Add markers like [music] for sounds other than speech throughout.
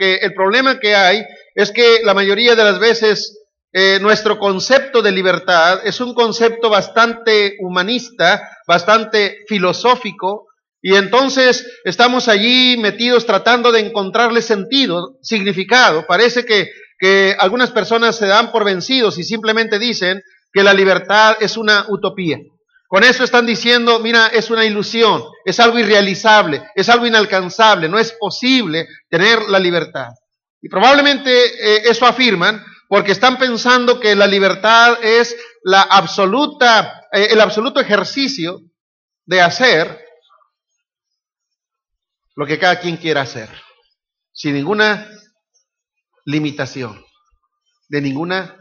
porque el problema que hay es que la mayoría de las veces eh, nuestro concepto de libertad es un concepto bastante humanista, bastante filosófico, y entonces estamos allí metidos tratando de encontrarle sentido, significado. Parece que, que algunas personas se dan por vencidos y simplemente dicen que la libertad es una utopía. Con eso están diciendo, mira, es una ilusión, es algo irrealizable, es algo inalcanzable, no es posible tener la libertad. Y probablemente eh, eso afirman porque están pensando que la libertad es la absoluta, eh, el absoluto ejercicio de hacer lo que cada quien quiera hacer, sin ninguna limitación, de ninguna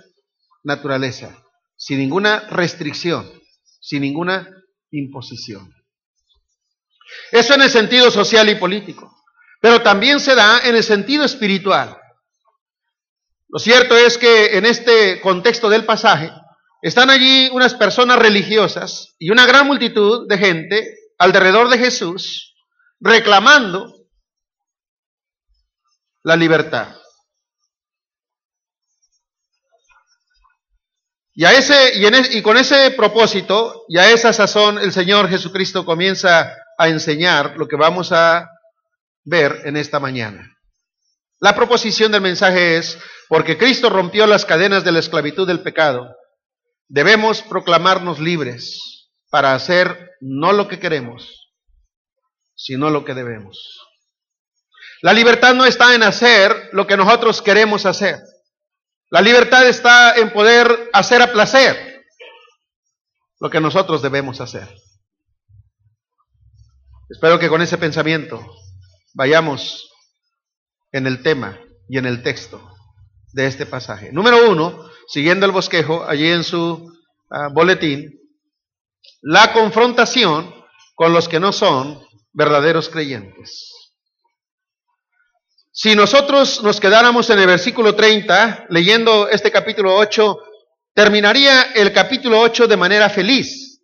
naturaleza, sin ninguna restricción sin ninguna imposición. Eso en el sentido social y político, pero también se da en el sentido espiritual. Lo cierto es que en este contexto del pasaje están allí unas personas religiosas y una gran multitud de gente alrededor de Jesús reclamando la libertad. Y, a ese, y, con ese propósito y a esa sazón el Señor Jesucristo comienza a enseñar lo que vamos a ver en esta mañana. La proposición del mensaje es, porque Cristo rompió las cadenas de la esclavitud del pecado, debemos proclamarnos libres para hacer no lo que queremos, sino lo que debemos. La libertad no está en hacer lo que nosotros queremos hacer. La libertad está en poder hacer a placer lo que nosotros debemos hacer. Espero que con ese pensamiento vayamos en el tema y en el texto de este pasaje. Número uno, siguiendo el bosquejo, allí en su ah, boletín, la confrontación con los que no son verdaderos creyentes. Si nosotros nos quedáramos en el versículo 30, leyendo este capítulo 8, terminaría el capítulo 8 de manera feliz.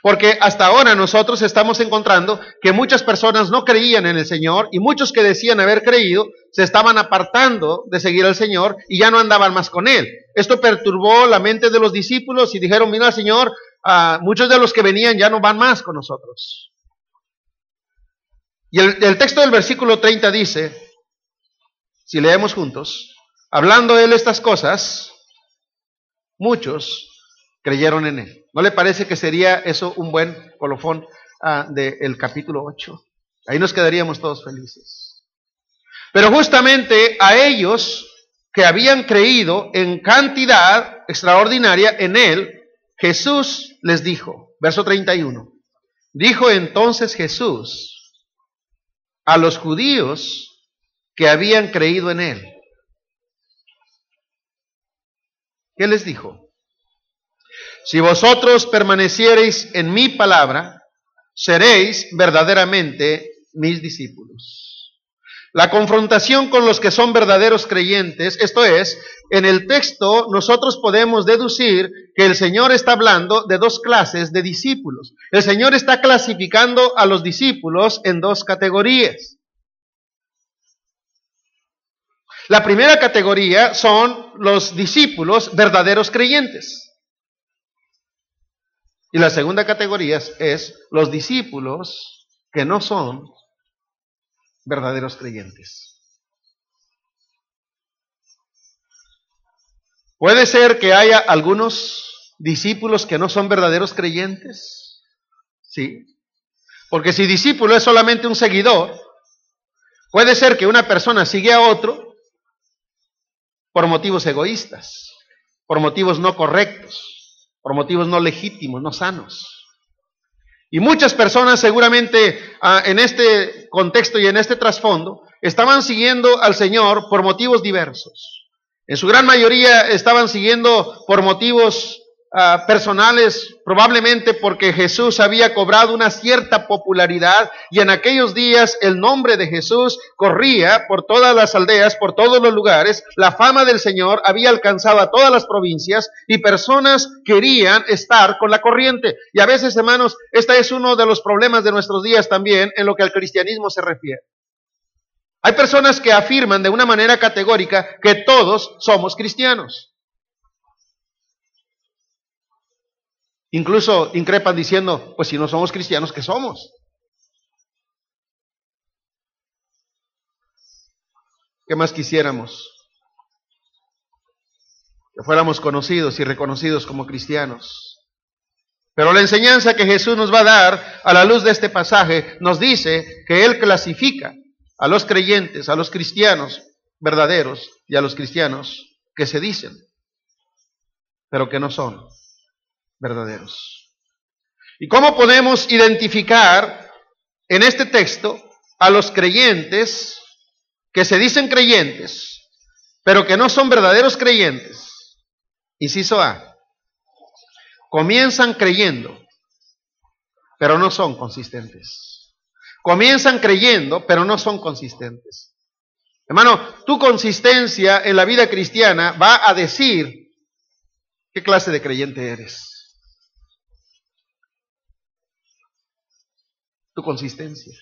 Porque hasta ahora nosotros estamos encontrando que muchas personas no creían en el Señor y muchos que decían haber creído se estaban apartando de seguir al Señor y ya no andaban más con Él. Esto perturbó la mente de los discípulos y dijeron, mira Señor, ah, muchos de los que venían ya no van más con nosotros. Y el, el texto del versículo 30 dice, si leemos juntos, hablando él estas cosas, muchos creyeron en él. ¿No le parece que sería eso un buen colofón ah, del capítulo 8? Ahí nos quedaríamos todos felices. Pero justamente a ellos que habían creído en cantidad extraordinaria en él, Jesús les dijo, verso 31, dijo entonces Jesús a los judíos que habían creído en él. ¿Qué les dijo? Si vosotros permaneciereis en mi palabra, seréis verdaderamente mis discípulos. La confrontación con los que son verdaderos creyentes, esto es, en el texto nosotros podemos deducir que el Señor está hablando de dos clases de discípulos. El Señor está clasificando a los discípulos en dos categorías. La primera categoría son los discípulos verdaderos creyentes. Y la segunda categoría es los discípulos que no son verdaderos creyentes. Puede ser que haya algunos discípulos que no son verdaderos creyentes. Sí. Porque si discípulo es solamente un seguidor, puede ser que una persona sigue a otro por motivos egoístas, por motivos no correctos, por motivos no legítimos, no sanos. Y muchas personas seguramente ah, en este contexto y en este trasfondo estaban siguiendo al Señor por motivos diversos. En su gran mayoría estaban siguiendo por motivos Ah, personales, probablemente porque Jesús había cobrado una cierta popularidad y en aquellos días el nombre de Jesús corría por todas las aldeas, por todos los lugares, la fama del Señor había alcanzado a todas las provincias y personas querían estar con la corriente. Y a veces, hermanos, este es uno de los problemas de nuestros días también en lo que al cristianismo se refiere. Hay personas que afirman de una manera categórica que todos somos cristianos. Incluso increpan diciendo, pues si no somos cristianos, ¿qué somos? ¿Qué más quisiéramos? Que fuéramos conocidos y reconocidos como cristianos. Pero la enseñanza que Jesús nos va a dar a la luz de este pasaje nos dice que Él clasifica a los creyentes, a los cristianos verdaderos y a los cristianos que se dicen, pero que no son verdaderos. ¿Y cómo podemos identificar en este texto a los creyentes que se dicen creyentes, pero que no son verdaderos creyentes? Inciso A. Comienzan creyendo, pero no son consistentes. Comienzan creyendo, pero no son consistentes. Hermano, tu consistencia en la vida cristiana va a decir qué clase de creyente eres. Tu consistencia.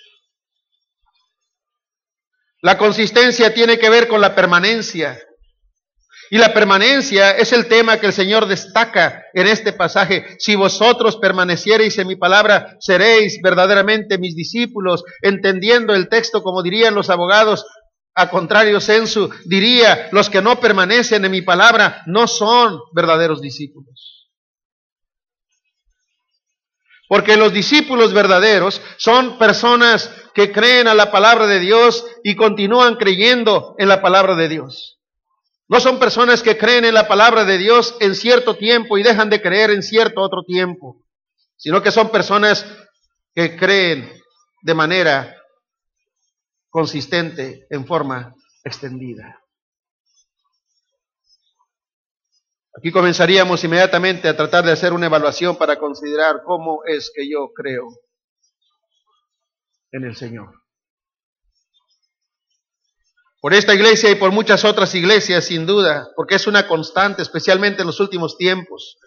La consistencia tiene que ver con la permanencia. Y la permanencia es el tema que el Señor destaca en este pasaje. Si vosotros permaneciereis en mi palabra, seréis verdaderamente mis discípulos, entendiendo el texto como dirían los abogados. A contrario, sensu diría, los que no permanecen en mi palabra no son verdaderos discípulos. Porque los discípulos verdaderos son personas que creen a la palabra de Dios y continúan creyendo en la palabra de Dios. No son personas que creen en la palabra de Dios en cierto tiempo y dejan de creer en cierto otro tiempo, sino que son personas que creen de manera consistente en forma extendida. Aquí comenzaríamos inmediatamente a tratar de hacer una evaluación para considerar cómo es que yo creo en el Señor por esta iglesia y por muchas otras iglesias, sin duda, porque es una constante, especialmente en los últimos tiempos.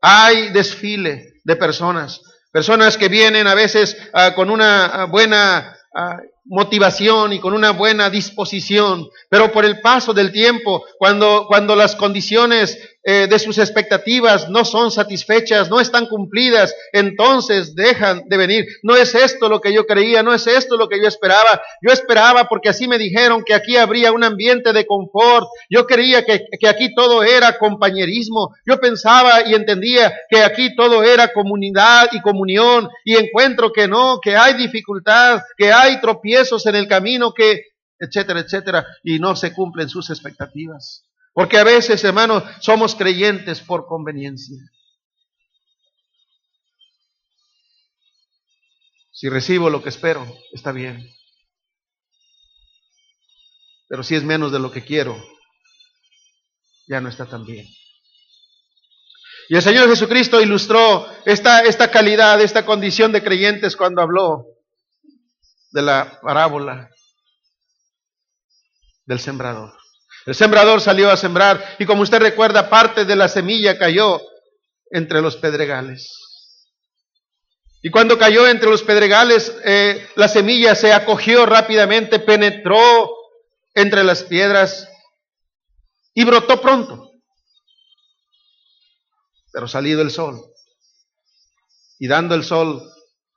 Hay desfile de personas, personas que vienen a veces ah, con una ah, buena ah, motivación y con una buena disposición, pero por el paso del tiempo, cuando, cuando las condiciones eh, de sus expectativas no son satisfechas, no están cumplidas, entonces dejan de venir. No es esto lo que yo creía, no es esto lo que yo esperaba. Yo esperaba porque así me dijeron que aquí habría un ambiente de confort. Yo creía que, que aquí todo era compañerismo. Yo pensaba y entendía que aquí todo era comunidad y comunión y encuentro que no, que hay dificultad, que hay tropiezos en el camino, que etcétera, etcétera, y no se cumplen sus expectativas. Porque a veces, hermanos, somos creyentes por conveniencia. Si recibo lo que espero, está bien. Pero si es menos de lo que quiero, ya no está tan bien. Y el Señor Jesucristo ilustró esta, esta calidad, esta condición de creyentes cuando habló de la parábola del sembrador. El sembrador salió a sembrar y como usted recuerda, parte de la semilla cayó entre los pedregales. Y cuando cayó entre los pedregales, eh, la semilla se acogió rápidamente, penetró entre las piedras y brotó pronto. Pero salido el sol y dando el sol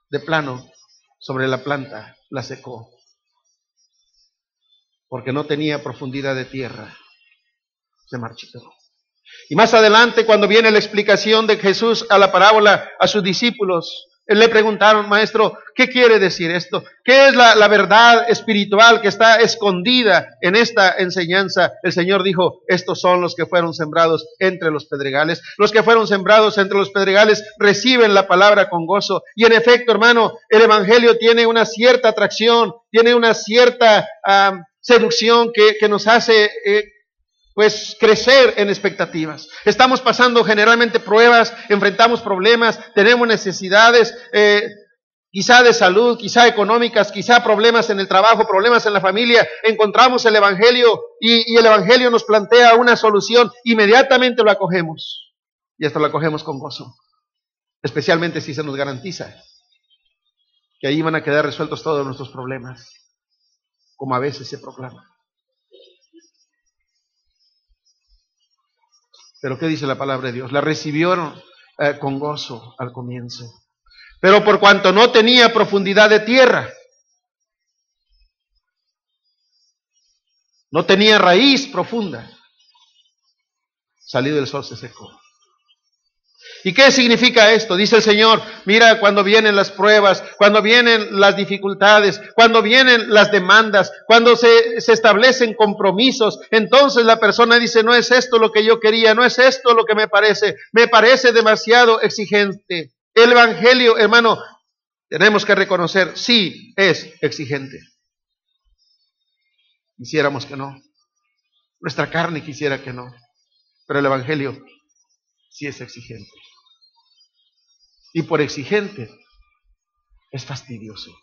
de plano sobre la planta, la secó porque no tenía profundidad de tierra. Se marchitó. Y más adelante, cuando viene la explicación de Jesús a la parábola a sus discípulos, le preguntaron, maestro, ¿qué quiere decir esto? ¿Qué es la, verdad espiritual que está escondida en esta enseñanza? El Señor dijo, estos son los que fueron sembrados entre los pedregales. Los que fueron sembrados entre los pedregales reciben la palabra con gozo. Y en efecto, hermano, el Evangelio tiene una cierta atracción, tiene una cierta seducción que, nos hace eh, pues crecer en expectativas. Estamos pasando generalmente pruebas, enfrentamos problemas, tenemos necesidades, eh, quizá de salud, quizá económicas, quizá problemas en el trabajo, problemas en la familia. Encontramos el Evangelio y, y el Evangelio nos plantea una solución, inmediatamente lo acogemos. Y esto lo acogemos con gozo, especialmente si se nos garantiza que ahí van a quedar resueltos todos nuestros problemas. como a veces se proclama. Pero ¿qué dice la palabra de Dios? La recibieron eh, con gozo al comienzo. Pero por cuanto no tenía profundidad de tierra, no tenía raíz profunda, salido del sol se secó. ¿Y qué significa esto? Dice el Señor, mira cuando vienen las pruebas, cuando vienen las dificultades, cuando vienen las demandas, cuando se, establecen compromisos, entonces la persona dice, no es esto lo que yo quería, no es esto lo que me parece, me parece demasiado exigente. El Evangelio, hermano, tenemos que reconocer, sí es exigente. Quisiéramos que no. Nuestra carne quisiera que no. Pero el Evangelio sí es exigente. Y por exigente es fastidioso.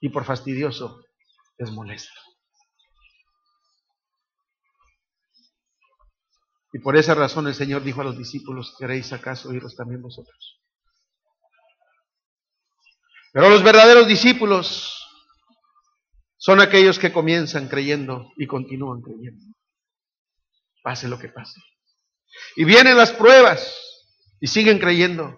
Y por fastidioso es molesto. Y por esa razón el Señor dijo a los discípulos, ¿queréis acaso oíros también vosotros? Pero los verdaderos discípulos son aquellos que comienzan creyendo y continúan creyendo. Pase lo que pase. Y vienen las pruebas y siguen creyendo.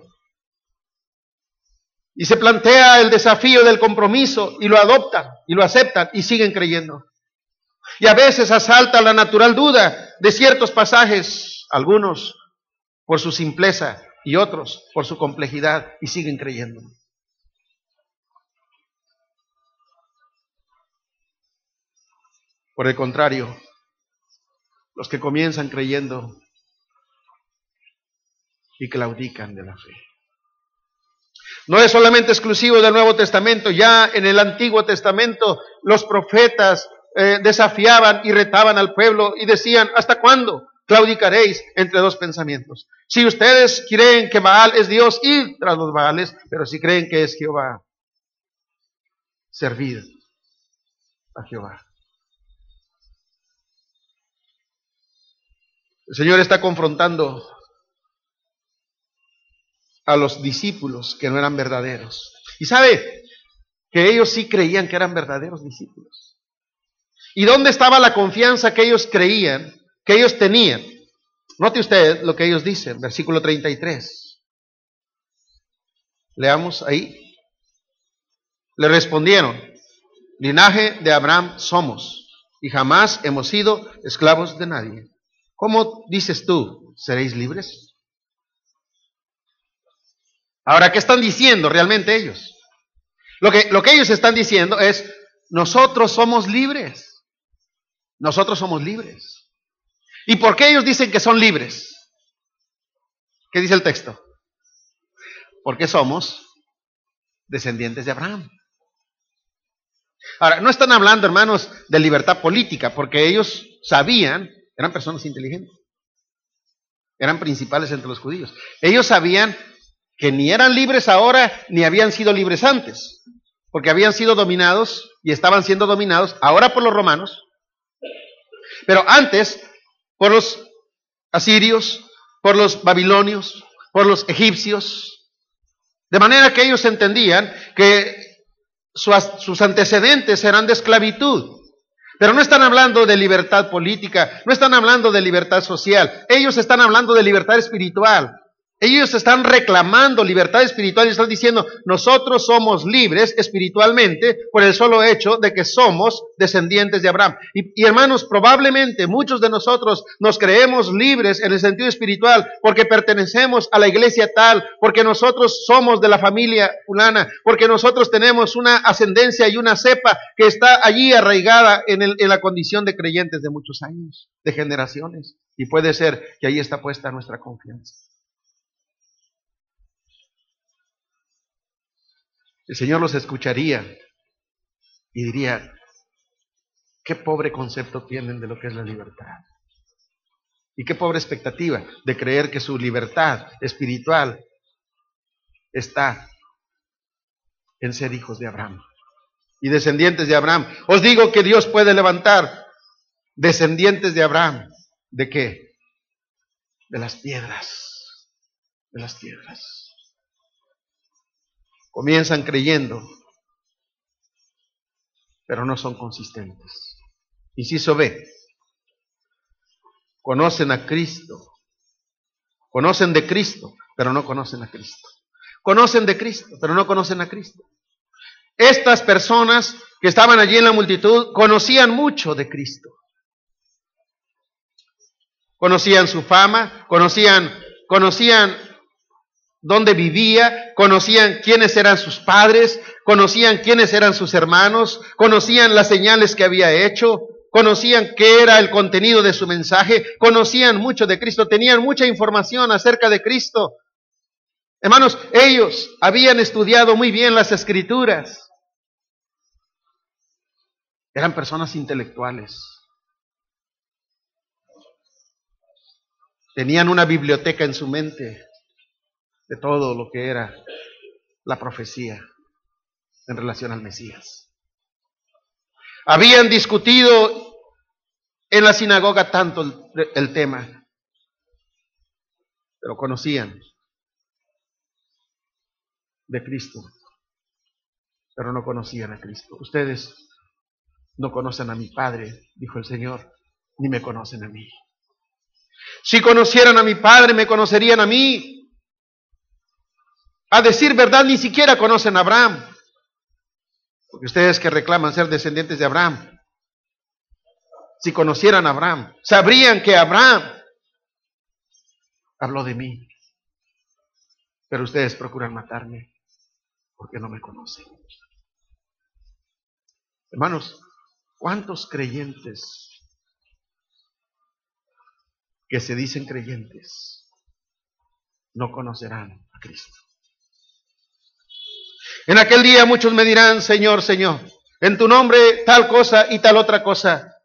Y se plantea el desafío del compromiso y lo adoptan y lo aceptan y siguen creyendo. Y a veces asalta la natural duda de ciertos pasajes, algunos por su simpleza y otros por su complejidad y siguen creyendo. Por el contrario, los que comienzan creyendo y claudican de la fe. No es solamente exclusivo del Nuevo Testamento, ya en el Antiguo Testamento los profetas eh, desafiaban y retaban al pueblo y decían, ¿hasta cuándo claudicaréis entre dos pensamientos? Si ustedes creen que Baal es Dios, id tras los Baales, pero si creen que es Jehová, servid a Jehová. El Señor está confrontando a los discípulos que no eran verdaderos. Y sabe que ellos sí creían que eran verdaderos discípulos. ¿Y dónde estaba la confianza que ellos creían, que ellos tenían? Note usted lo que ellos dicen, versículo 33. Leamos ahí. Le respondieron, linaje de Abraham somos y jamás hemos sido esclavos de nadie. ¿Cómo dices tú, seréis libres? Ahora, ¿qué están diciendo realmente ellos? Lo que, lo que ellos están diciendo es, nosotros somos libres. Nosotros somos libres. ¿Y por qué ellos dicen que son libres? ¿Qué dice el texto? Porque somos descendientes de Abraham. Ahora, no están hablando, hermanos, de libertad política, porque ellos sabían, eran personas inteligentes, eran principales entre los judíos. Ellos sabían que ni eran libres ahora ni habían sido libres antes, porque habían sido dominados y estaban siendo dominados ahora por los romanos, pero antes por los asirios, por los babilonios, por los egipcios, de manera que ellos entendían que sus antecedentes eran de esclavitud. Pero no están hablando de libertad política, no están hablando de libertad social, ellos están hablando de libertad espiritual. Ellos están reclamando libertad espiritual y están diciendo, nosotros somos libres espiritualmente por el solo hecho de que somos descendientes de Abraham. Y, hermanos, probablemente muchos de nosotros nos creemos libres en el sentido espiritual porque pertenecemos a la iglesia tal, porque nosotros somos de la familia fulana, porque nosotros tenemos una ascendencia y una cepa que está allí arraigada en, en la condición de creyentes de muchos años, de generaciones. Y puede ser que ahí está puesta nuestra confianza. El Señor los escucharía y diría, qué pobre concepto tienen de lo que es la libertad. Y qué pobre expectativa de creer que su libertad espiritual está en ser hijos de Abraham y descendientes de Abraham. Os digo que Dios puede levantar descendientes de Abraham. ¿De qué? De las piedras. De las piedras. Comienzan creyendo pero no son consistentes. Inciso B. Conocen a Cristo. Conocen de Cristo, pero no conocen a Cristo. Conocen de Cristo, pero no conocen a Cristo. Estas personas que estaban allí en la multitud conocían mucho de Cristo. Conocían su fama, conocían, conocían dónde vivía, conocían quiénes eran sus padres, conocían quiénes eran sus hermanos, conocían las señales que había hecho, conocían qué era el contenido de su mensaje, conocían mucho de Cristo, tenían mucha información acerca de Cristo. Hermanos, ellos habían estudiado muy bien las escrituras. Eran personas intelectuales. Tenían una biblioteca en su mente de todo lo que era la profecía en relación al Mesías. Habían discutido en la sinagoga tanto el, tema, pero conocían de Cristo, pero no conocían a Cristo. Ustedes no conocen a mi Padre, dijo el Señor, ni me conocen a mí. Si conocieran a mi Padre, me conocerían a mí. A decir verdad, ni siquiera conocen a Abraham. Porque ustedes que reclaman ser descendientes de Abraham, si conocieran a Abraham, sabrían que Abraham habló de mí. Pero ustedes procuran matarme porque no me conocen. Hermanos, ¿cuántos creyentes que se dicen creyentes no conocerán a Cristo? En aquel día muchos me dirán, Señor, Señor, en tu nombre tal cosa y tal otra cosa.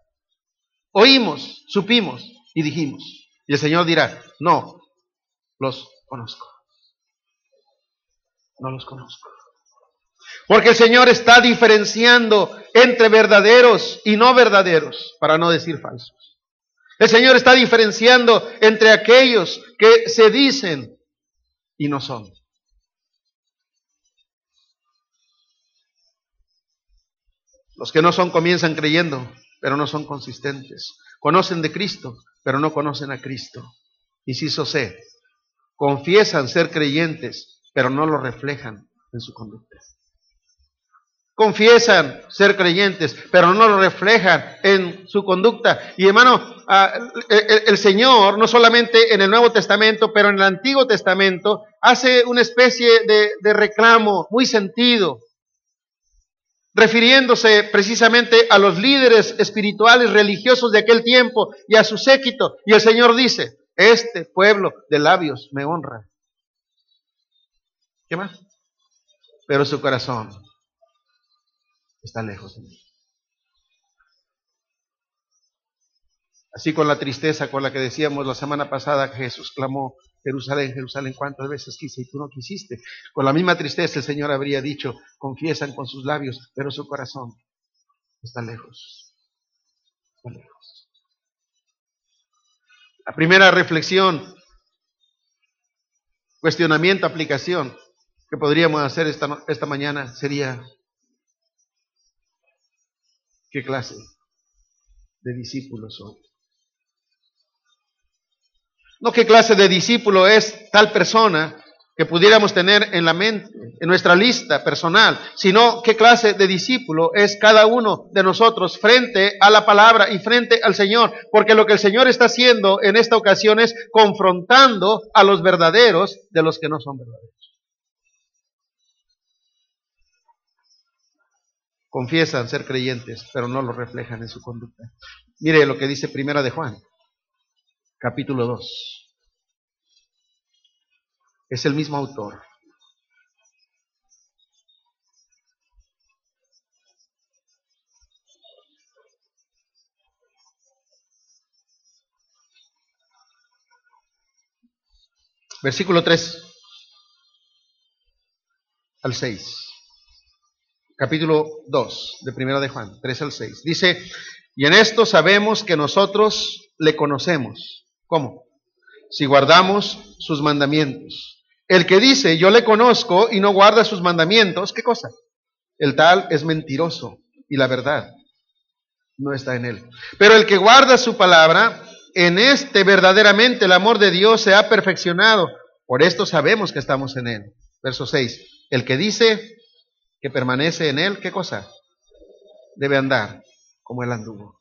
Oímos, supimos y dijimos. Y el Señor dirá, no, los conozco. No los conozco. Porque el Señor está diferenciando entre verdaderos y no verdaderos, para no decir falsos. El Señor está diferenciando entre aquellos que se dicen y no son. Los que no son comienzan creyendo, pero no son consistentes. Conocen de Cristo, pero no conocen a Cristo. Inciso C. Confiesan ser creyentes, pero no lo reflejan en su conducta. Confiesan ser creyentes, pero no lo reflejan en su conducta. Y hermano, ah, el Señor, no solamente en el Nuevo Testamento, pero en el Antiguo Testamento, hace una especie de reclamo muy sentido refiriéndose precisamente a los líderes espirituales religiosos de aquel tiempo y a su séquito. Y el Señor dice, este pueblo de labios me honra. ¿Qué más? Pero su corazón está lejos de mí. Así con la tristeza con la que decíamos la semana pasada Jesús clamó, Jerusalén, Jerusalén, ¿cuántas veces quise y tú no quisiste? Con la misma tristeza el Señor habría dicho, confiesan con sus labios, pero su corazón está lejos. Está lejos. La primera reflexión, cuestionamiento, aplicación que podríamos hacer esta, mañana sería, ¿qué clase de discípulos soy? No qué clase de discípulo es tal persona que pudiéramos tener en la mente, en nuestra lista personal, sino qué clase de discípulo es cada uno de nosotros frente a la palabra y frente al Señor, porque lo que el Señor está haciendo en esta ocasión es confrontando a los verdaderos de los que no son verdaderos. Confiesan ser creyentes, pero no lo reflejan en su conducta. Mire lo que dice Primera de Juan capítulo 2. Es el mismo autor. Versículo 3 al 6. Capítulo 2 de Primera de Juan, 3 al 6. Dice, y en esto sabemos que nosotros le conocemos ¿Cómo? Si guardamos sus mandamientos. El que dice, yo le conozco y no guarda sus mandamientos, ¿qué cosa? El tal es mentiroso y la verdad no está en él. Pero el que guarda su palabra, en este verdaderamente el amor de Dios se ha perfeccionado. Por esto sabemos que estamos en él. Verso 6. El que dice que permanece en él, ¿qué cosa? Debe andar como él anduvo.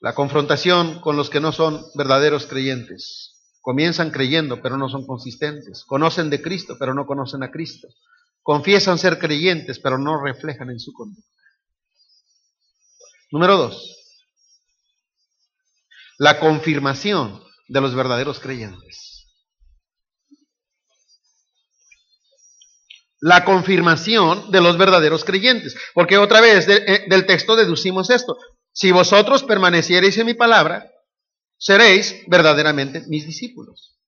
La confrontación con los que no son verdaderos creyentes. Comienzan creyendo, pero no son consistentes. Conocen de Cristo, pero no conocen a Cristo. Confiesan ser creyentes, pero no reflejan en su conducta. Número dos. La confirmación de los verdaderos creyentes. La confirmación de los verdaderos creyentes. Porque otra vez eh, del texto deducimos esto. Si vosotros permaneciereis en mi palabra, seréis verdaderamente mis discípulos.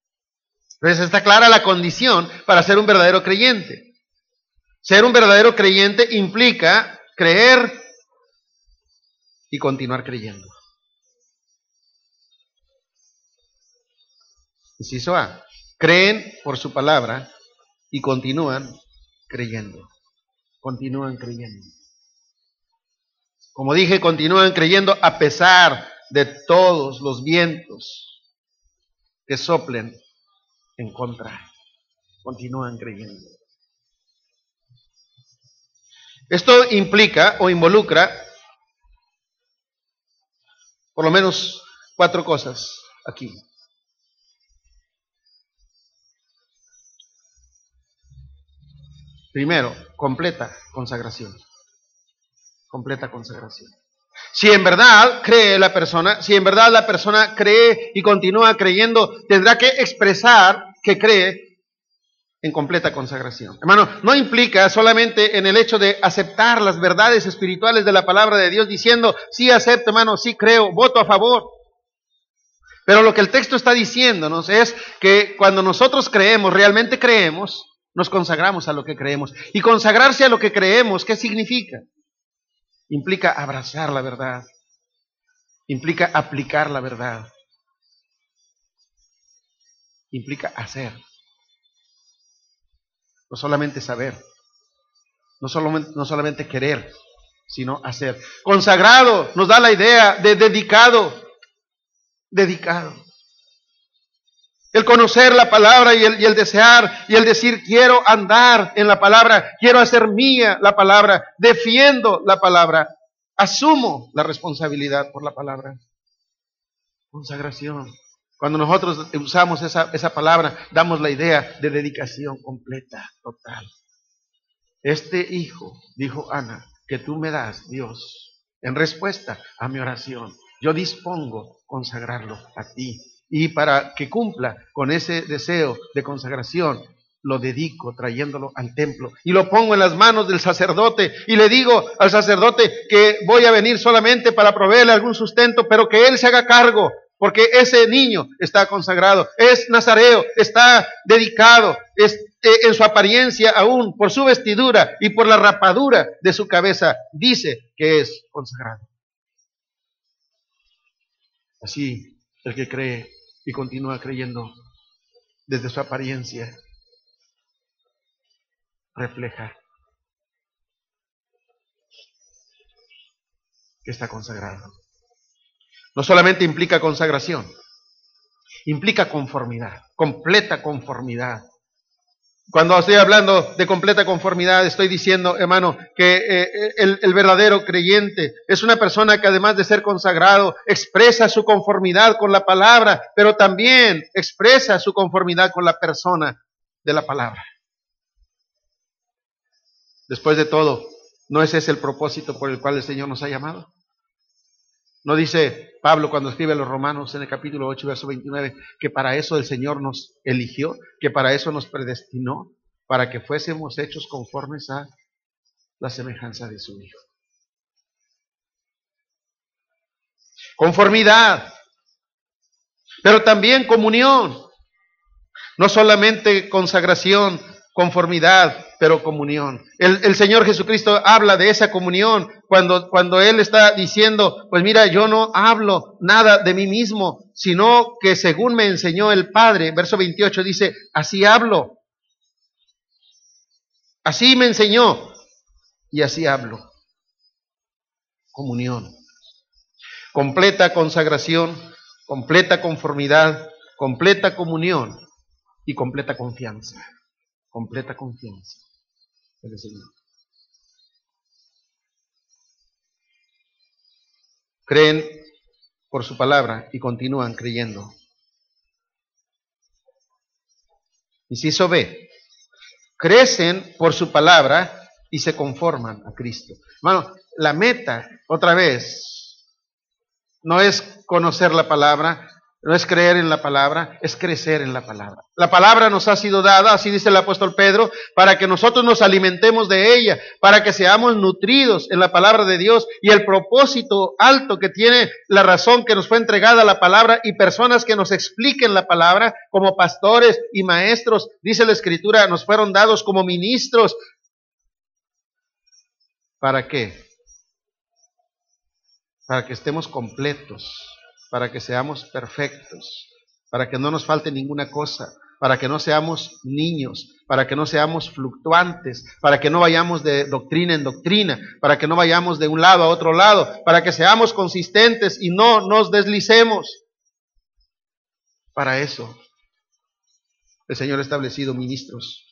Entonces está clara la condición para ser un verdadero creyente. Ser un verdadero creyente implica creer y continuar creyendo. Inciso A. Creen por su palabra y continúan creyendo. Continúan creyendo. Como dije, continúan creyendo a pesar de todos los vientos que soplen en contra. Continúan creyendo. Esto implica o involucra por lo menos cuatro cosas aquí. Primero, completa consagración completa consagración. Si en verdad cree la persona, si en verdad la persona cree y continúa creyendo, tendrá que expresar que cree en completa consagración. Hermano, no implica solamente en el hecho de aceptar las verdades espirituales de la palabra de Dios diciendo, sí acepto, hermano, sí creo, voto a favor. Pero lo que el texto está diciéndonos es que cuando nosotros creemos, realmente creemos, nos consagramos a lo que creemos. Y consagrarse a lo que creemos, ¿qué significa? Implica abrazar la verdad, implica aplicar la verdad, implica hacer, no solamente saber, no solamente, no solamente querer, sino hacer. Consagrado nos da la idea de dedicado, dedicado. El conocer la palabra y el, y el, desear y el decir quiero andar en la palabra, quiero hacer mía la palabra, defiendo la palabra, asumo la responsabilidad por la palabra. Consagración. Cuando nosotros usamos esa, esa palabra, damos la idea de dedicación completa, total. Este hijo, dijo Ana, que tú me das, Dios, en respuesta a mi oración, yo dispongo consagrarlo a ti y para que cumpla con ese deseo de consagración, lo dedico trayéndolo al templo y lo pongo en las manos del sacerdote y le digo al sacerdote que voy a venir solamente para proveerle algún sustento, pero que él se haga cargo, porque ese niño está consagrado, es nazareo, está dedicado, es, eh, en su apariencia aún, por su vestidura y por la rapadura de su cabeza, dice que es consagrado. Así, el que cree y continúa creyendo desde su apariencia, refleja que está consagrado. No solamente implica consagración, implica conformidad, completa conformidad cuando estoy hablando de completa conformidad, estoy diciendo, hermano, que eh, el, el, verdadero creyente es una persona que además de ser consagrado, expresa su conformidad con la palabra, pero también expresa su conformidad con la persona de la palabra. Después de todo, ¿no es ese el propósito por el cual el Señor nos ha llamado? No dice Pablo cuando escribe a los Romanos en el capítulo 8, verso 29, que para eso el Señor nos eligió, que para eso nos predestinó, para que fuésemos hechos conformes a la semejanza de su Hijo. Conformidad, pero también comunión, no solamente consagración, conformidad, pero comunión. El, Señor Jesucristo habla de esa comunión cuando, cuando Él está diciendo, pues mira, yo no hablo nada de mí mismo, sino que según me enseñó el Padre, verso 28 dice, así hablo. Así me enseñó y así hablo. Comunión. Completa consagración, completa conformidad, completa comunión y completa confianza. Completa confianza en el Señor. Creen por su palabra y continúan creyendo. Inciso B. Crecen por su palabra y se conforman a Cristo. Hermano, la meta, otra vez, no es conocer la palabra, no es creer en la palabra, es crecer en la palabra. La palabra nos ha sido dada, así dice el apóstol Pedro, para que nosotros nos alimentemos de ella, para que seamos nutridos en la palabra de Dios y el propósito alto que tiene la razón que nos fue entregada la palabra y personas que nos expliquen la palabra como pastores y maestros, dice la escritura, nos fueron dados como ministros. ¿Para qué? Para que estemos completos para que seamos perfectos, para que no nos falte ninguna cosa, para que no seamos niños, para que no seamos fluctuantes, para que no vayamos de doctrina en doctrina, para que no vayamos de un lado a otro lado, para que seamos consistentes y no nos deslicemos. Para eso el Señor ha establecido ministros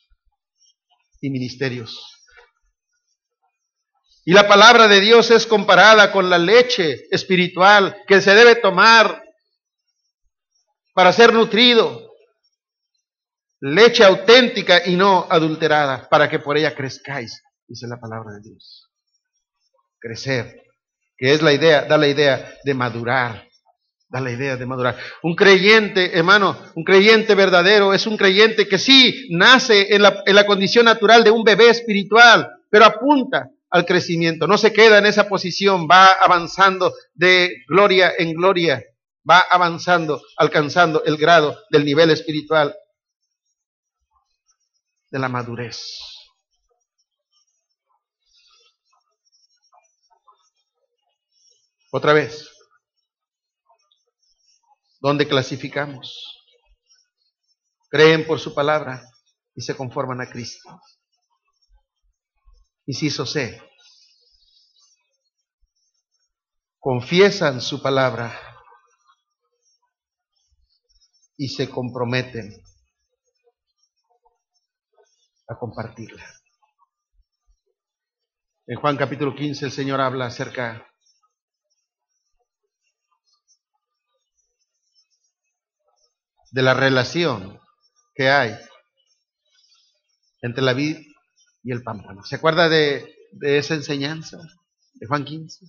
y ministerios y la palabra de Dios es comparada con la leche espiritual que se debe tomar para ser nutrido. Leche auténtica y no adulterada, para que por ella crezcáis, dice la palabra de Dios. Crecer, que es la idea, da la idea de madurar, da la idea de madurar. Un creyente, hermano, un creyente verdadero es un creyente que sí nace en la, en la condición natural de un bebé espiritual, pero apunta al crecimiento, no se queda en esa posición, va avanzando de gloria en gloria, va avanzando, alcanzando el grado del nivel espiritual de la madurez. Otra vez, ¿dónde clasificamos? Creen por su palabra y se conforman a Cristo. Inciso C. Confiesan su palabra y se comprometen a compartirla. En Juan capítulo 15 el Señor habla acerca de la relación que hay entre la vida y el pámpano. ¿Se acuerda de, esa enseñanza de Juan 15?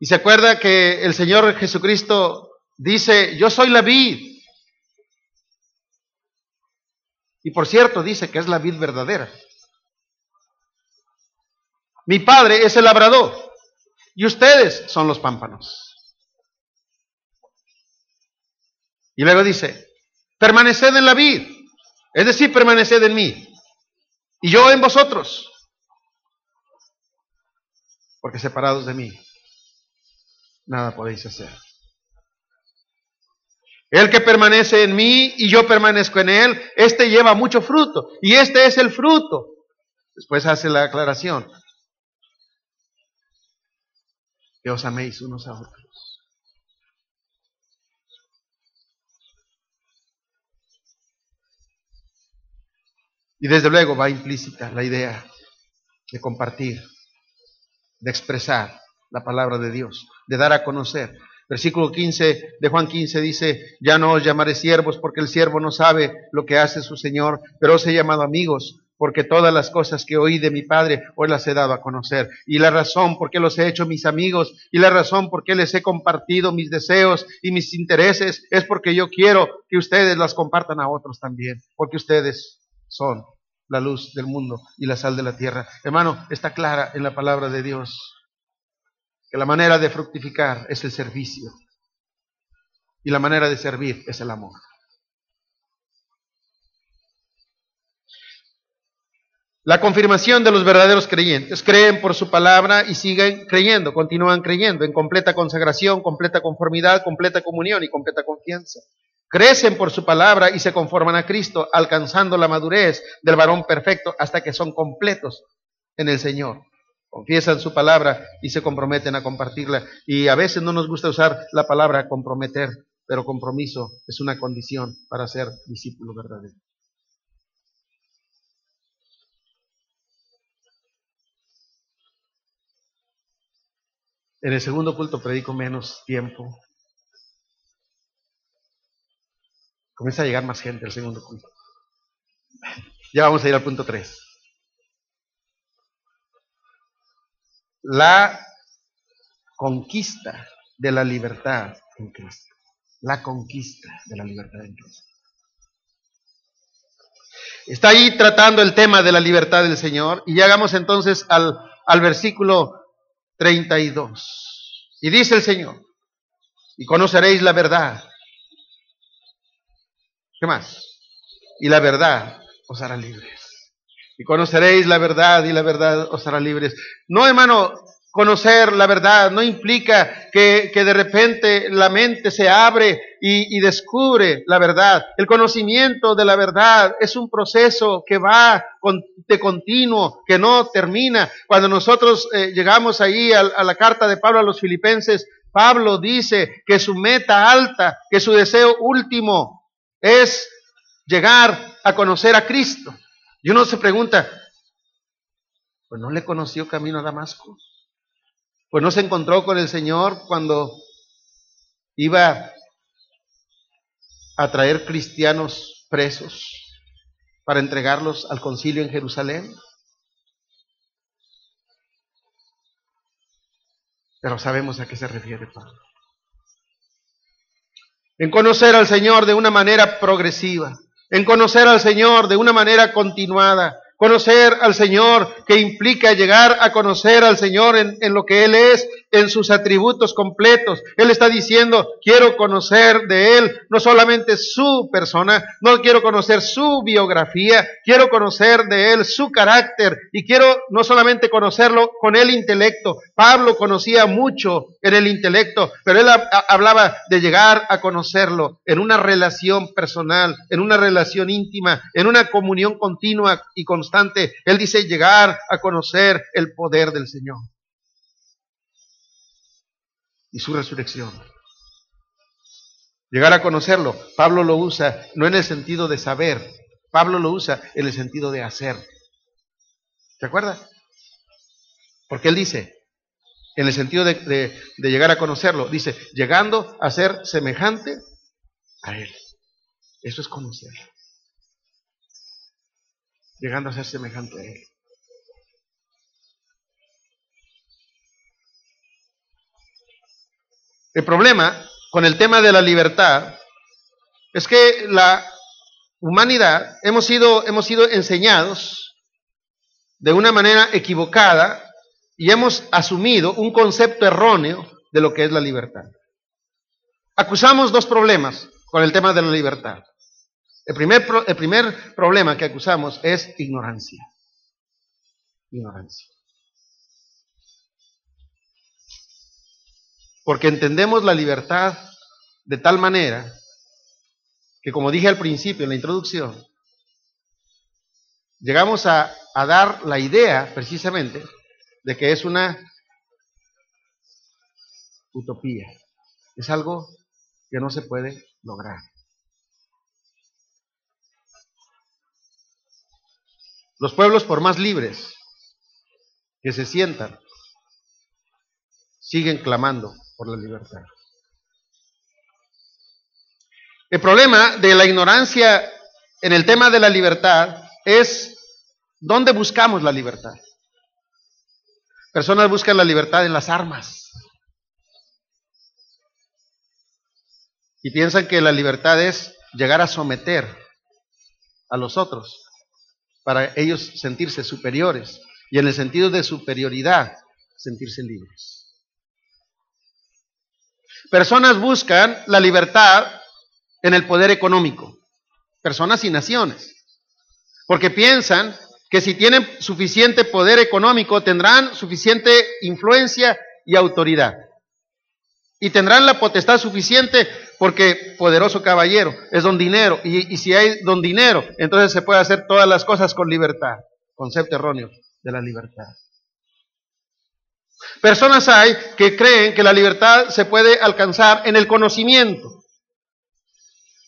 Y se acuerda que el Señor Jesucristo dice, yo soy la vid. Y por cierto, dice que es la vid verdadera. Mi padre es el labrador y ustedes son los pámpanos. Y luego dice, permaneced en la vid, es decir, permaneced en mí y yo en vosotros. Porque separados de mí, nada podéis hacer. El que permanece en mí y yo permanezco en él, este lleva mucho fruto. Y este es el fruto. Después hace la aclaración. Que os améis unos a otros. Y desde luego va implícita la idea de compartir, de expresar la palabra de Dios, de dar a conocer. Versículo 15 de Juan 15 dice, ya no os llamaré siervos porque el siervo no sabe lo que hace su Señor, pero os he llamado amigos porque todas las cosas que oí de mi Padre os las he dado a conocer. Y la razón por qué los he hecho mis amigos y la razón por qué les he compartido mis deseos y mis intereses es porque yo quiero que ustedes las compartan a otros también, porque ustedes son la luz del mundo y la sal de la tierra. Hermano, está clara en la palabra de Dios que la manera de fructificar es el servicio y la manera de servir es el amor. La confirmación de los verdaderos creyentes. Creen por su palabra y siguen creyendo, continúan creyendo en completa consagración, completa conformidad, completa comunión y completa confianza. Crecen por su palabra y se conforman a Cristo, alcanzando la madurez del varón perfecto hasta que son completos en el Señor. Confiesan su palabra y se comprometen a compartirla. Y a veces no nos gusta usar la palabra comprometer, pero compromiso es una condición para ser discípulo verdadero. En el segundo culto predico menos tiempo. Comienza a llegar más gente al segundo culto. Ya vamos a ir al punto 3. La conquista de la libertad en Cristo. La conquista de la libertad en Cristo. Está ahí tratando el tema de la libertad del Señor y llegamos entonces al, al versículo 32. Y dice el Señor, y conoceréis la verdad. ¿Qué más? Y la verdad os hará libres. Y conoceréis la verdad y la verdad os hará libres. No, hermano, Conocer la verdad no implica que, de repente la mente se abre y, descubre la verdad. El conocimiento de la verdad es un proceso que va de continuo, que no termina. Cuando nosotros eh, llegamos ahí a, a la carta de Pablo a los filipenses, Pablo dice que su meta alta, que su deseo último es llegar a conocer a Cristo. Y uno se pregunta, pues no le conoció camino a Damasco. Pues no se encontró con el Señor cuando iba a traer cristianos presos para entregarlos al concilio en Jerusalén. Pero sabemos a qué se refiere Pablo. En conocer al Señor de una manera progresiva, en conocer al Señor de una manera continuada, Conocer al Señor, que implica llegar a conocer al Señor en, en, lo que Él es, en sus atributos completos. Él está diciendo, quiero conocer de Él no solamente su persona, no quiero conocer su biografía, quiero conocer de Él su carácter y quiero no solamente conocerlo con el intelecto. Pablo conocía mucho en el intelecto, pero él hablaba de llegar a conocerlo en una relación personal, en una relación íntima, en una comunión continua y constante él dice llegar a conocer el poder del Señor y su resurrección. Llegar a conocerlo. Pablo lo usa no en el sentido de saber, Pablo lo usa en el sentido de hacer. ¿Se acuerda? Porque él dice, en el sentido de, de llegar a conocerlo, dice, llegando a ser semejante a él. Eso es conocerlo llegando a ser semejante a Él. El problema con el tema de la libertad es que la humanidad hemos sido, hemos sido enseñados de una manera equivocada y hemos asumido un concepto erróneo de lo que es la libertad. Acusamos dos problemas con el tema de la libertad. El primer, el primer problema que acusamos es ignorancia. Ignorancia. Porque entendemos la libertad de tal manera que, como dije al principio en la introducción, llegamos a, a dar la idea precisamente de que es una utopía. Es algo que no se puede lograr. Los pueblos, por más libres que se sientan, siguen clamando por la libertad. El problema de la ignorancia en el tema de la libertad es dónde buscamos la libertad. Personas buscan la libertad en las armas y piensan que la libertad es llegar a someter a los otros para ellos sentirse superiores y en el sentido de superioridad sentirse libres. Personas buscan la libertad en el poder económico, personas y naciones, porque piensan que si tienen suficiente poder económico tendrán suficiente influencia y autoridad. Y tendrán la potestad suficiente porque poderoso caballero es don dinero. Y, si hay don dinero, entonces se puede hacer todas las cosas con libertad. Concepto erróneo de la libertad. Personas hay que creen que la libertad se puede alcanzar en el conocimiento.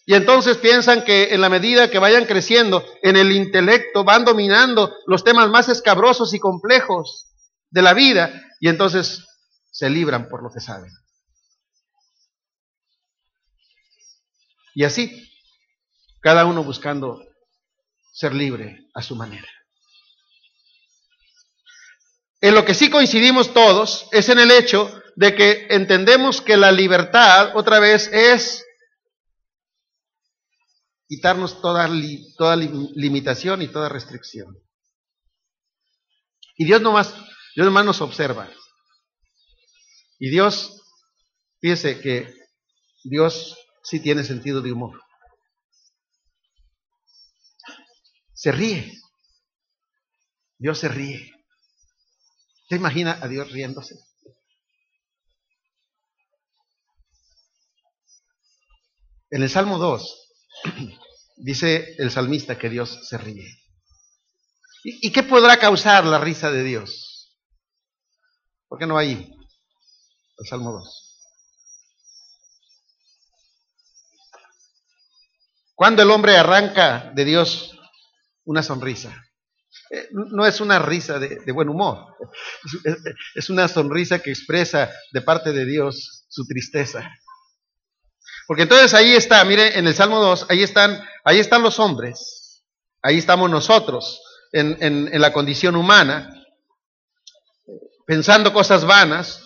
Y entonces piensan que en la medida que vayan creciendo en el intelecto, van dominando los temas más escabrosos y complejos de la vida y entonces se libran por lo que saben. Y así, cada uno buscando ser libre a su manera. En lo que sí coincidimos todos es en el hecho de que entendemos que la libertad, otra vez, es quitarnos toda, toda limitación y toda restricción. Y Dios nomás, Dios nomás nos observa. Y Dios, fíjese que Dios sí tiene sentido de humor. Se ríe. Dios se ríe. ¿Se imagina a Dios riéndose? En el Salmo 2, [clears throat] Dice el salmista que Dios se ríe. ¿Y, qué podrá causar la risa de Dios? ¿Por qué no hay el Salmo 2? Cuando el hombre arranca de Dios una sonrisa, no es una risa de, buen humor, es una sonrisa que expresa de parte de Dios su tristeza. Porque entonces ahí está, mire, en el Salmo 2, ahí están, ahí están los hombres, ahí estamos nosotros, en la condición humana, pensando cosas vanas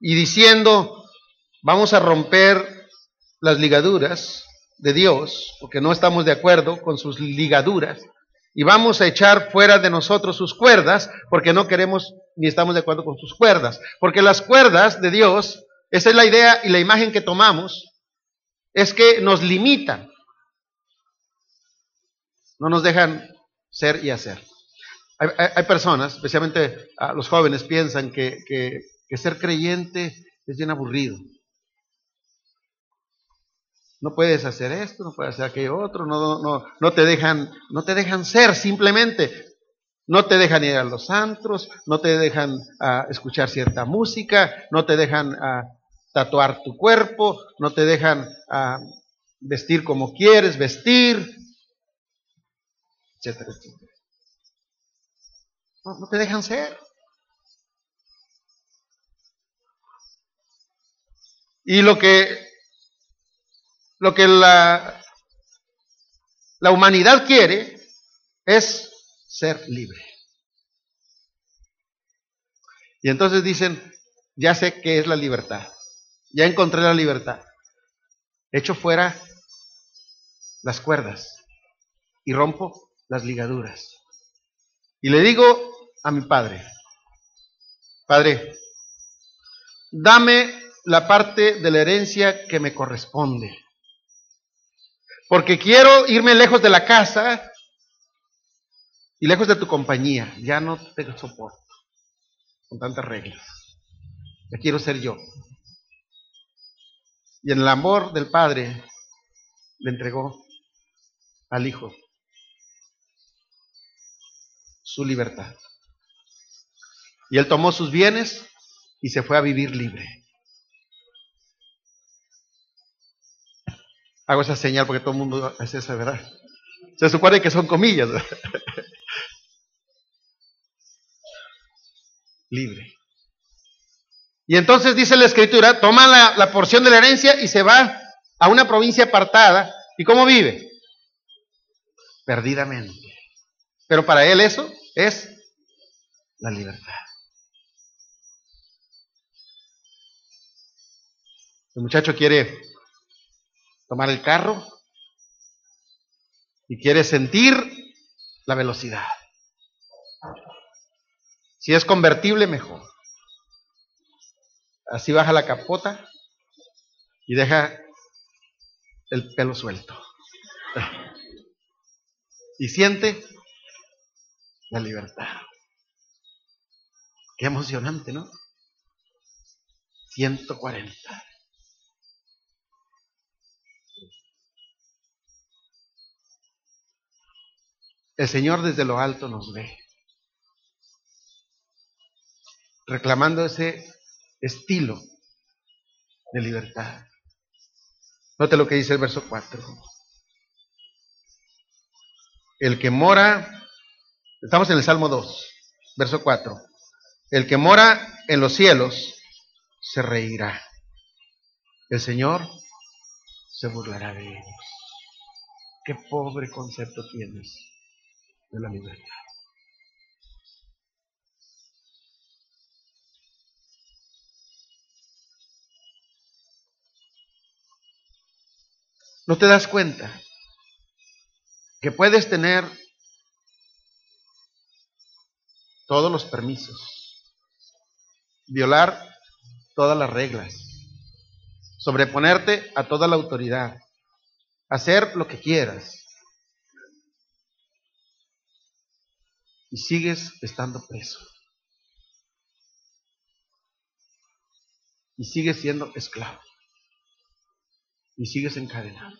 y diciendo, vamos a romper las ligaduras de Dios, porque no estamos de acuerdo con sus ligaduras, y vamos a echar fuera de nosotros sus cuerdas, porque no queremos ni estamos de acuerdo con sus cuerdas, porque las cuerdas de Dios, esa es la idea y la imagen que tomamos, es que nos limitan. No nos dejan ser y hacer. Hay, personas, especialmente los jóvenes, piensan que, ser creyente es bien aburrido. No puedes hacer esto, no puedes hacer aquello otro, no, no, no, te dejan, no te dejan ser simplemente. No te dejan ir a los antros, no te dejan ah, escuchar cierta música, no te dejan uh, tatuar tu cuerpo, no te dejan ah, vestir como quieres vestir, etcétera, etcétera. No, te dejan ser. Y lo que, lo que la, la humanidad quiere es ser libre. Y entonces dicen, ya sé qué es la libertad. Ya encontré la libertad. Echo fuera las cuerdas y rompo las ligaduras. Y le digo a mi padre, Padre, dame la parte de la herencia que me corresponde. Porque quiero irme lejos de la casa y lejos de tu compañía. Ya no te soporto con tantas reglas. Ya quiero ser yo. Y en el amor del Padre le entregó al Hijo su libertad. Y él tomó sus bienes y se fue a vivir libre. Hago esa señal porque todo el mundo hace esa, ¿verdad? Se supone que son comillas. [laughs] libre. Y entonces dice la escritura, toma la, porción de la herencia y se va a una provincia apartada. ¿Y cómo vive? Perdidamente. Pero para él eso es la libertad. El muchacho quiere tomar el carro y quiere sentir la velocidad. Si es convertible, mejor. Así baja la capota y deja el pelo suelto. Y siente la libertad. Qué emocionante, ¿no? 140. El Señor desde lo alto nos ve, reclamando ese estilo de libertad. Note lo que dice el verso 4. El que mora, estamos en el Salmo 2, verso 4. El que mora en los cielos se reirá. El Señor se burlará de ellos. Qué pobre concepto tienes de la libertad. ¿No te das cuenta que puedes tener todos los permisos, violar todas las reglas, sobreponerte a toda la autoridad, hacer lo que quieras y sigues estando preso? Y sigues siendo esclavo y sigues encadenado.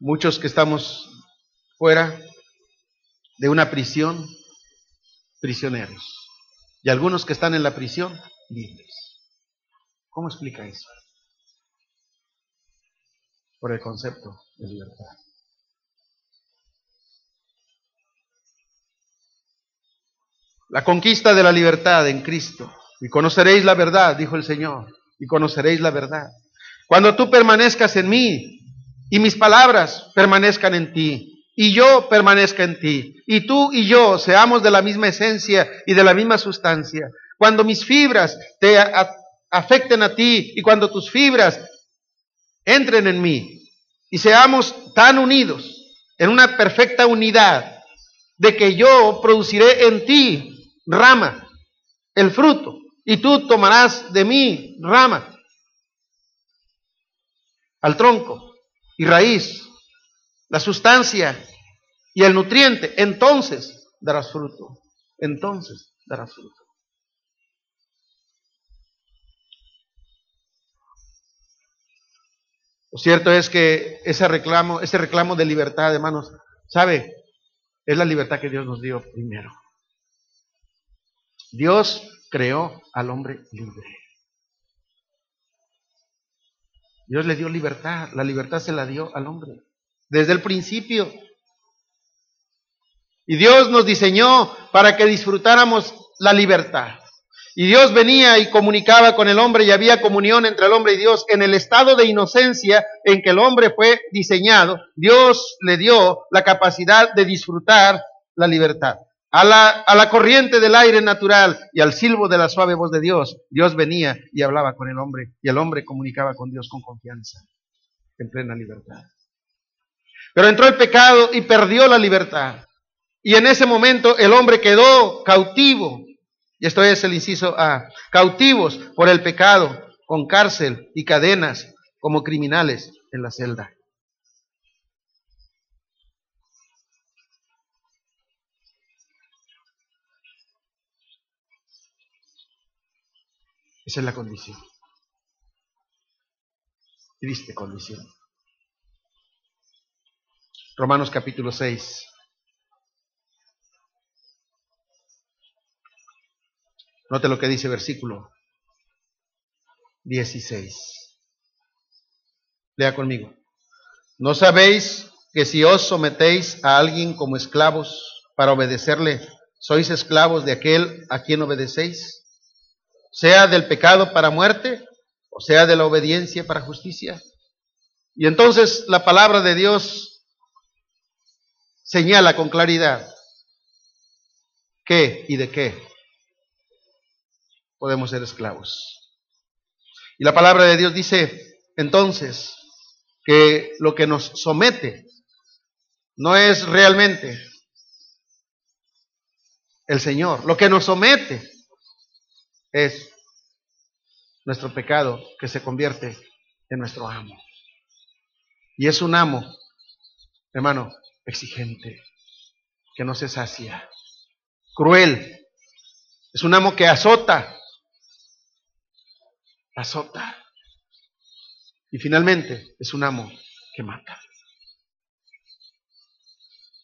Muchos que estamos fuera de una prisión, prisioneros. Y algunos que están en la prisión, libres. ¿Cómo explica eso? Por el concepto de libertad. La conquista de la libertad en Cristo y conoceréis la verdad, dijo el Señor, y conoceréis la verdad. Cuando tú permanezcas en mí y mis palabras permanezcan en ti y yo permanezca en ti y tú y yo seamos de la misma esencia y de la misma sustancia. Cuando mis fibras te afecten a ti y cuando tus fibras entren en mí y seamos tan unidos en una perfecta unidad de que yo produciré en ti rama, el fruto, y tú tomarás de mí rama al tronco y raíz, la sustancia y el nutriente, entonces darás fruto, entonces darás fruto. Lo cierto es que ese reclamo, ese reclamo de libertad, hermanos, ¿sabe? Es la libertad que Dios nos dio primero. Dios creó al hombre libre. Dios le dio libertad, la libertad se la dio al hombre desde el principio. Y Dios nos diseñó para que disfrutáramos la libertad. Y Dios venía y comunicaba con el hombre y había comunión entre el hombre y Dios en el estado de inocencia en que el hombre fue diseñado. Dios le dio la capacidad de disfrutar la libertad a la, a la corriente del aire natural y al silbo de la suave voz de Dios, Dios venía y hablaba con el hombre y el hombre comunicaba con Dios con confianza, en plena libertad. Pero entró el pecado y perdió la libertad. Y en ese momento el hombre quedó cautivo. Y esto es el inciso A. Cautivos por el pecado, con cárcel y cadenas como criminales en la celda. Esa es la condición. Triste condición. Romanos capítulo 6. Note lo que dice versículo 16. Lea conmigo. ¿No sabéis que si os sometéis a alguien como esclavos para obedecerle, sois esclavos de aquel a quien obedecéis? sea del pecado para muerte o sea de la obediencia para justicia. Y entonces la palabra de Dios señala con claridad qué y de qué podemos ser esclavos. Y la palabra de Dios dice entonces que lo que nos somete no es realmente el Señor, lo que nos somete es nuestro pecado que se convierte en nuestro amo. Y es un amo, hermano, exigente, que no se sacia, cruel. Es un amo que azota, azota. Y finalmente es un amo que mata.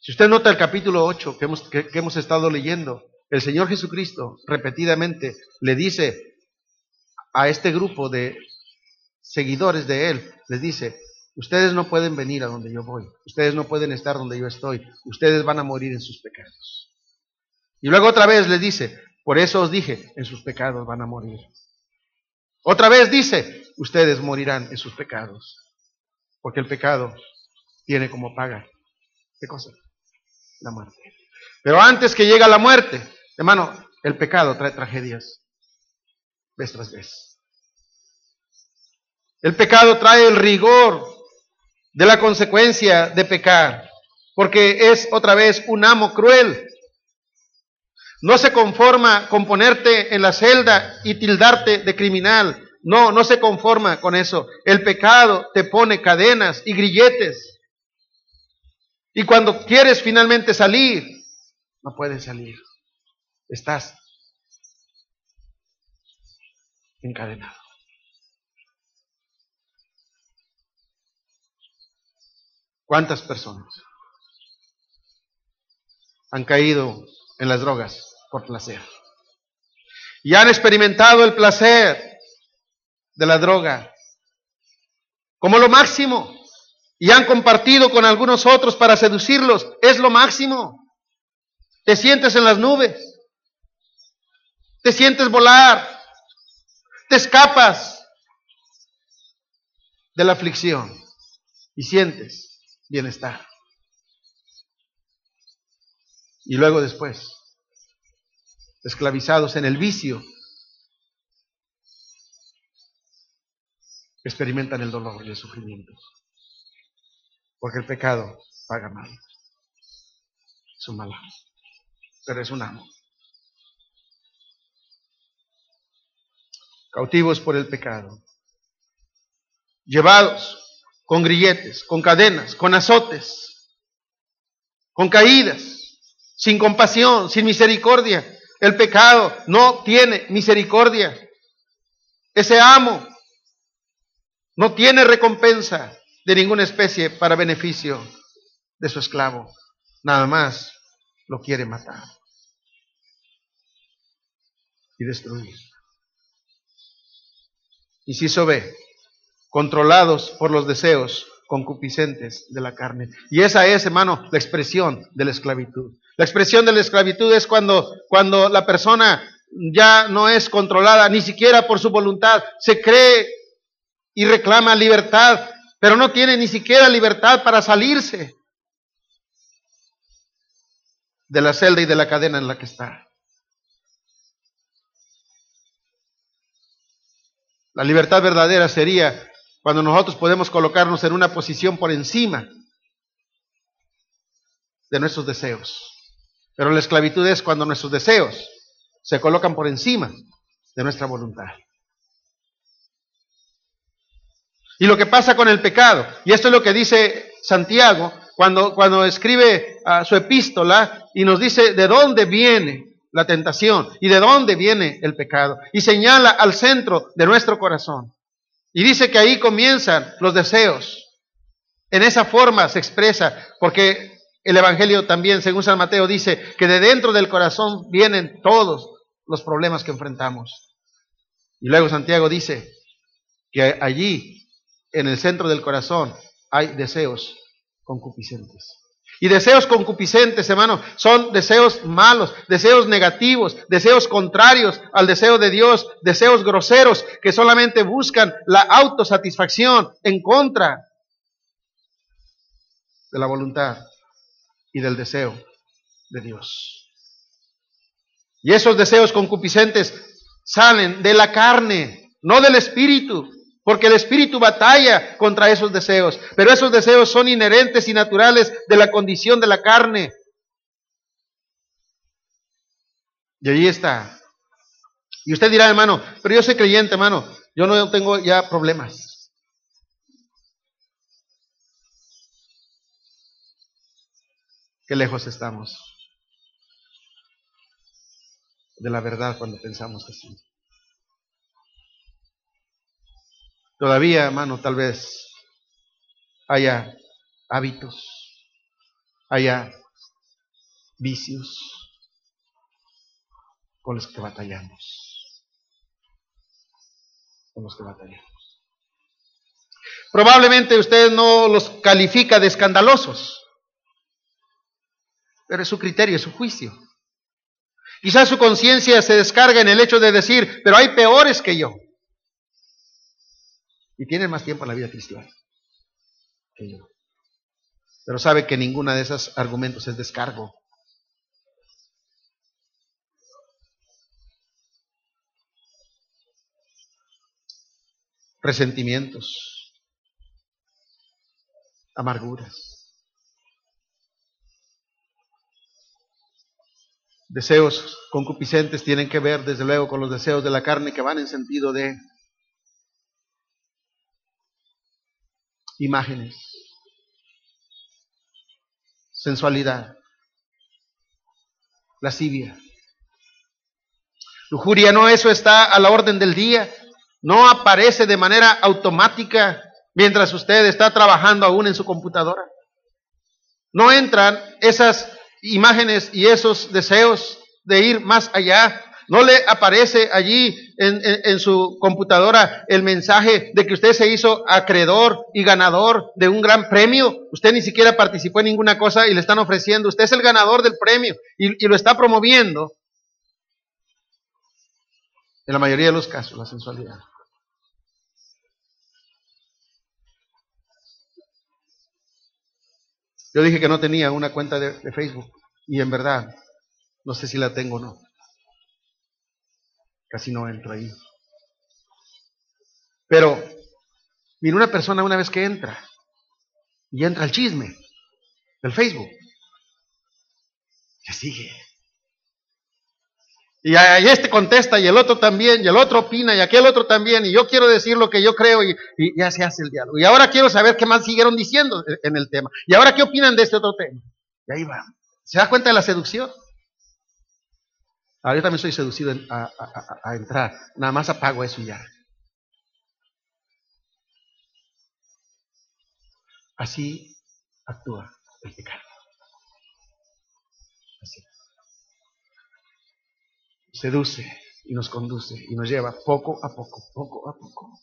Si usted nota el capítulo 8 que hemos, que hemos estado leyendo, el Señor Jesucristo repetidamente le dice a este grupo de seguidores de Él, les dice, ustedes no pueden venir a donde yo voy, ustedes no pueden estar donde yo estoy, ustedes van a morir en sus pecados. Y luego otra vez les dice, por eso os dije, en sus pecados van a morir. Otra vez dice, ustedes morirán en sus pecados, porque el pecado tiene como paga. ¿Qué cosa? La muerte. Pero antes que llega la muerte, hermano, el pecado trae tragedias, vez tras vez. El pecado trae el rigor de la consecuencia de pecar, porque es otra vez un amo cruel no se conforma con ponerte en la celda y tildarte de criminal. No, no se conforma con eso. El pecado te pone cadenas y grilletes. Y cuando quieres finalmente salir, no puedes salir. Estás encadenado. ¿Cuántas personas han caído en las drogas? Por placer. Y han experimentado el placer de la droga como lo máximo. Y han compartido con algunos otros para seducirlos. Es lo máximo. Te sientes en las nubes. Te sientes volar. Te escapas de la aflicción y sientes bienestar. Y luego después esclavizados en el vicio, experimentan el dolor y el sufrimiento. Porque el pecado paga mal. Es un mal pero es un amo. Cautivos por el pecado. Llevados con grilletes, con cadenas, con azotes, con caídas, sin compasión, sin misericordia, el pecado no tiene misericordia. Ese amo no tiene recompensa de ninguna especie para beneficio de su esclavo. Nada más lo quiere matar y destruir. Inciso B, controlados por los deseos concupiscentes de la carne. Y esa es, hermano, la expresión de la esclavitud. La expresión de la esclavitud es cuando, cuando la persona ya no es controlada ni siquiera por su voluntad, se cree y reclama libertad, pero no tiene ni siquiera libertad para salirse de la celda y de la cadena en la que está. La libertad verdadera sería cuando nosotros podemos colocarnos en una posición por encima de nuestros deseos. Pero la esclavitud es cuando nuestros deseos se colocan por encima de nuestra voluntad. Y lo que pasa con el pecado, y esto es lo que dice Santiago cuando, cuando escribe su epístola y nos dice de dónde viene la tentación y de dónde viene el pecado, y señala al centro de nuestro corazón. Y dice que ahí comienzan los deseos. En esa forma se expresa, porque el Evangelio también, según San Mateo, dice que de dentro del corazón vienen todos los problemas que enfrentamos. Y luego Santiago dice que allí, en el centro del corazón, hay deseos concupiscentes. Y deseos concupiscentes, hermano, son deseos malos, deseos negativos, deseos contrarios al deseo de Dios, deseos groseros que solamente buscan la autosatisfacción en contra de la voluntad y del deseo de Dios. Y esos deseos concupiscentes salen de la carne, no del espíritu. Porque el espíritu batalla contra esos deseos, pero esos deseos son inherentes y naturales de la condición de la carne. Y allí está. Y usted dirá, hermano, pero yo soy creyente, hermano, yo no tengo ya problemas. Qué lejos estamos de la verdad cuando pensamos así. Todavía, hermano, tal vez haya hábitos, haya vicios con los que batallamos. Con los que batallamos. Probablemente usted no los califica de escandalosos, pero es su criterio, es su juicio. Quizás su conciencia se descarga en el hecho de decir, pero hay peores que yo. Y tienen más tiempo en la vida cristiana que yo. Pero sabe que ninguna de esos argumentos es descargo. Resentimientos, amarguras. Deseos concupiscentes tienen que ver, desde luego, con los deseos de la carne que van en sentido de imágenes, sensualidad, lascivia. Lujuria, no, eso está a la orden del día, no aparece de manera automática mientras usted está trabajando aún en su computadora. No entran esas imágenes y esos deseos de ir más allá. No le aparece allí en, su computadora el mensaje de que usted se hizo acreedor y ganador de un gran premio. Usted ni siquiera participó en ninguna cosa y le están ofreciendo. Usted es el ganador del premio y, lo está promoviendo. En la mayoría de los casos, la sensualidad. Yo dije que no tenía una cuenta de, Facebook y en verdad no sé si la tengo o no. Casi no entro ahí. Pero, mira, una persona una vez que entra y entra al chisme del Facebook, se sigue. Y, este contesta y el otro también, y el otro opina y aquel otro también, y yo quiero decir lo que yo creo y, ya se hace el diálogo. Y ahora quiero saber qué más siguieron diciendo en el tema. Y ahora qué opinan de este otro tema. Y ahí va. ¿Se da cuenta de la seducción? Ahora yo también soy seducido a, entrar. Nada más apago eso y ya. Así actúa el pecado. Así seduce y nos conduce y nos lleva poco a poco, poco a poco.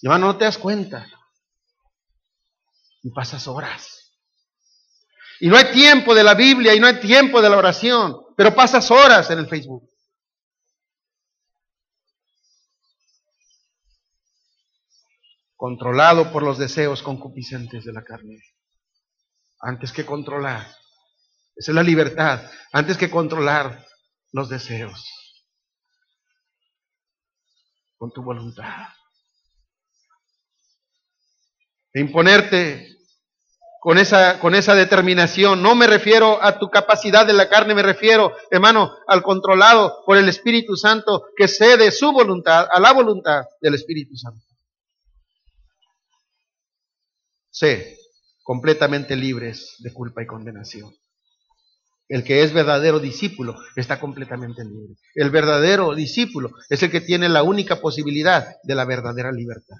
Y hermano, no te das cuenta. Y pasas horas. Y no hay tiempo de la Biblia y no hay tiempo de la oración, pero pasas horas en el Facebook. Controlado por los deseos concupiscentes de la carne. Antes que controlar. Esa es la libertad. Antes que controlar los deseos con tu voluntad. E imponerte con esa, con esa determinación. No me refiero a tu capacidad de la carne, me refiero, hermano, al controlado por el Espíritu Santo que cede su voluntad a la voluntad del Espíritu Santo. Sé completamente libres de culpa y condenación. El que es verdadero discípulo está completamente libre. El verdadero discípulo es el que tiene la única posibilidad de la verdadera libertad.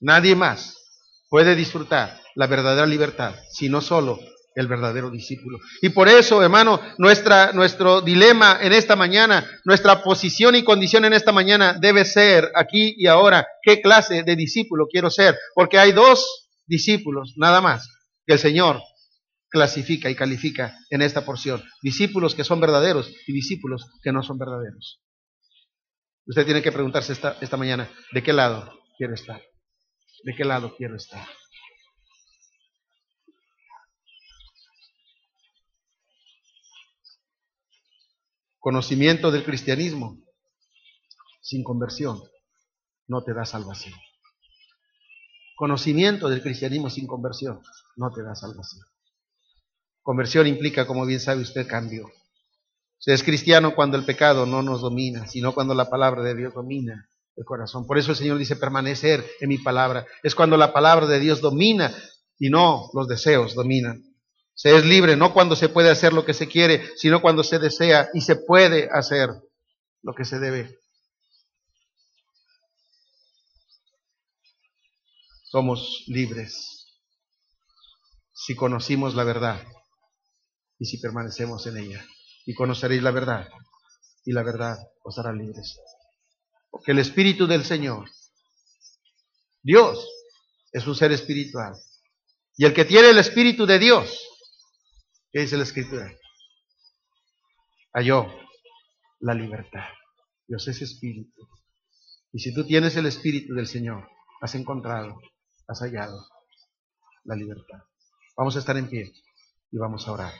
Nadie más puede disfrutar la verdadera libertad, sino solo el verdadero discípulo. Y por eso, hermano, nuestra, nuestro dilema en esta mañana, nuestra posición y condición en esta mañana debe ser aquí y ahora, ¿qué clase de discípulo quiero ser? Porque hay dos discípulos, nada más, que el Señor clasifica y califica en esta porción. Discípulos que son verdaderos y discípulos que no son verdaderos. Usted tiene que preguntarse esta, esta mañana, ¿de qué lado quiero estar? ¿De qué lado quiero estar? Conocimiento del cristianismo sin conversión no te da salvación. Conocimiento del cristianismo sin conversión no te da salvación. Conversión implica, como bien sabe usted, cambio. Se es cristiano cuando el pecado no nos domina, sino cuando la palabra de Dios domina el corazón. Por eso el Señor dice permanecer en mi palabra. Es cuando la palabra de Dios domina y no los deseos dominan. Se es libre no cuando se puede hacer lo que se quiere, sino cuando se desea y se puede hacer lo que se debe. somos libres si conocimos la verdad y si permanecemos en ella. Y conoceréis la verdad y la verdad os hará libres. Porque el Espíritu del Señor, Dios, es un ser espiritual. Y el que tiene el Espíritu de Dios, ¿qué dice la Escritura? Halló la libertad. Dios es Espíritu. Y si tú tienes el Espíritu del Señor, has encontrado, has hallado la libertad. Vamos a estar en pie y vamos a orar.